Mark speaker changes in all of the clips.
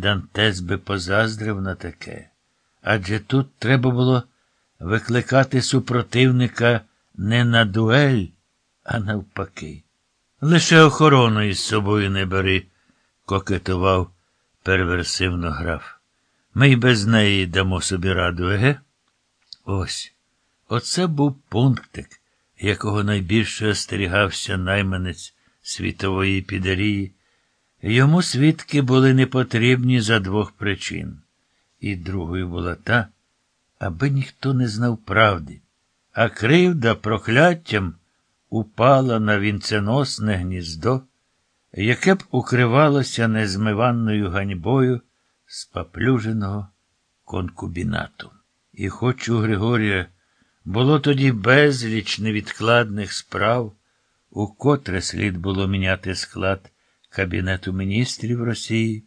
Speaker 1: Дантес би позаздрив на таке. Адже тут треба було викликати супротивника не на дуель, а навпаки. Лише охорону із собою не бери, кокетував перверсивно граф. Ми й без неї дамо собі раду, еге? Ось. Оце був пунктик, якого найбільше остерігався найманець світової епідерії. Йому свідки були непотрібні за двох причин. І другою була та, аби ніхто не знав правди, а кривда прокляттям упала на вінценосне гніздо, яке б укривалося незмиванною ганьбою з поплюженого конкубінату. І хоч у Григорія було тоді безліч невідкладних справ, укотре слід було міняти склад Кабінету міністрів Росії,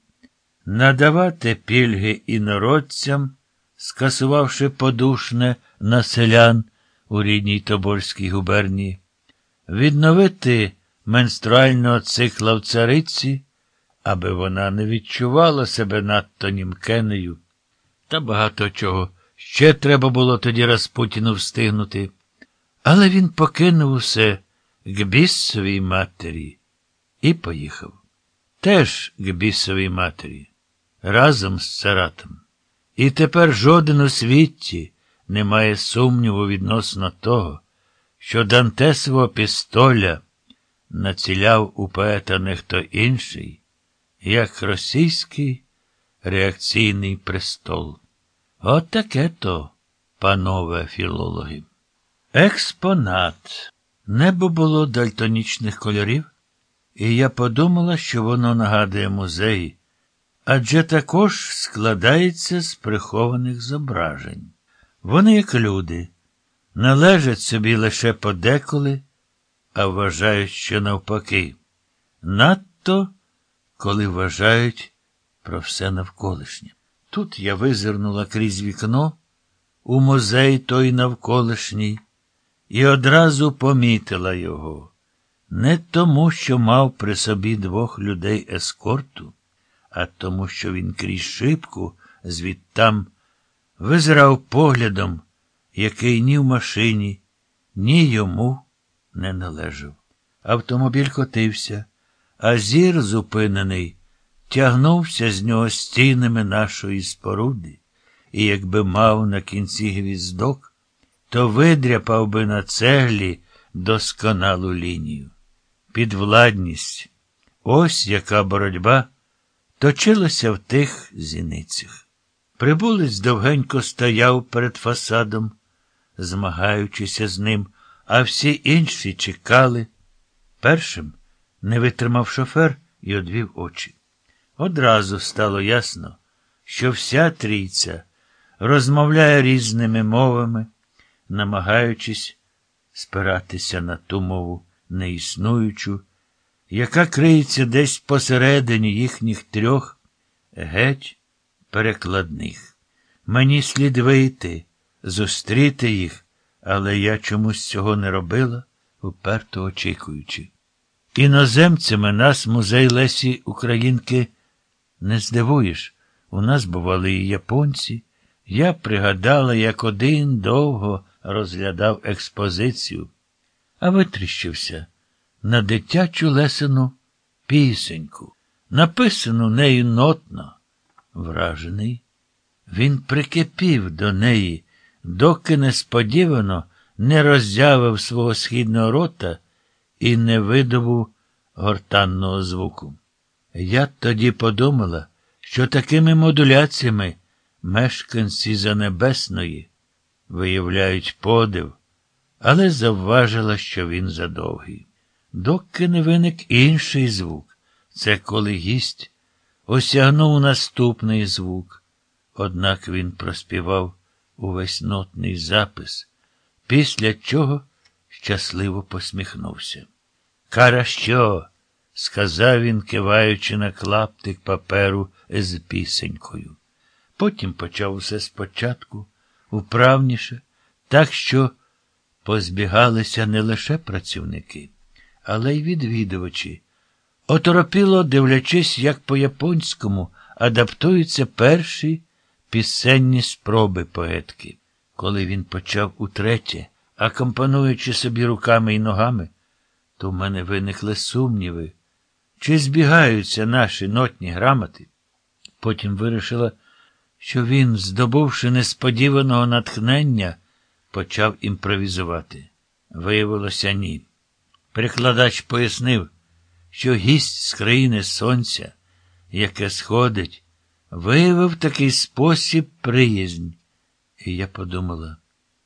Speaker 1: надавати пільги інородцям, скасувавши подушне на селян у рідній Тобольській губернії, відновити менструального цикла в цариці, аби вона не відчувала себе надто німкенею, та багато чого ще треба було тоді Распутіну встигнути. Але він покинув усе к бісовій матері і поїхав. Теж к бісовій матері, разом з царатом. І тепер жоден у світі не має сумніву відносно того, що Дантесового пістоля націляв у поета не хто інший, як російський реакційний престол. От таке то, панове філологи. Експонат. Небо було дальтонічних кольорів, і я подумала, що воно нагадує музей, адже також складається з прихованих зображень. Вони, як люди, належать собі лише подеколи, а вважають, що навпаки. Надто, коли вважають про все навколишнє. Тут я визирнула крізь вікно у музей той навколишній і одразу помітила його. Не тому, що мав при собі двох людей ескорту, а тому, що він крізь шибку звідтам визирав поглядом, який ні в машині, ні йому не належав. Автомобіль котився, а зір зупинений тягнувся з нього стінами нашої споруди, і якби мав на кінці гвіздок, то видряпав би на цеглі досконалу лінію. Підвладність, ось яка боротьба точилася в тих зіницях. Прибулець довгенько стояв перед фасадом, змагаючися з ним, а всі інші чекали. Першим не витримав шофер і одвів очі. Одразу стало ясно, що вся трійця розмовляє різними мовами, намагаючись спиратися на ту мову неіснуючу, яка криється десь посередині їхніх трьох геть перекладних. Мені слід вийти, зустріти їх, але я чомусь цього не робила, уперто очікуючи. Іноземцями нас музей Лесі Українки не здивуєш. У нас бували і японці. Я пригадала, як один довго розглядав експозицію, а витріщився на дитячу лесену пісеньку, написану нею нотно. Вражений, він прикипів до неї, доки несподівано не роззявив свого східного рота і не видобув гортанного звуку. Я тоді подумала, що такими модуляціями мешканці Занебесної виявляють подив, але завважила, що він задовгий. Доки не виник інший звук, це коли гість осягнув наступний звук. Однак він проспівав увесь нотний запис, після чого щасливо посміхнувся. Кара що? сказав він, киваючи на клаптик паперу з пісенькою. Потім почав усе спочатку, вправніше, так що позбігалися не лише працівники, але й відвідувачі. Оторопіло, дивлячись, як по японському, адаптуються перші пісенні спроби поетки. Коли він почав утретє, акомпануючи собі руками і ногами, то в мене виникли сумніви, чи збігаються наші нотні грамоти. Потім вирішила, що він, здобувши несподіваного натхнення, почав імпровізувати. Виявилося ні. Перекладач пояснив, що гість з країни сонця, яке сходить, виявив такий спосіб приязнь. І я подумала,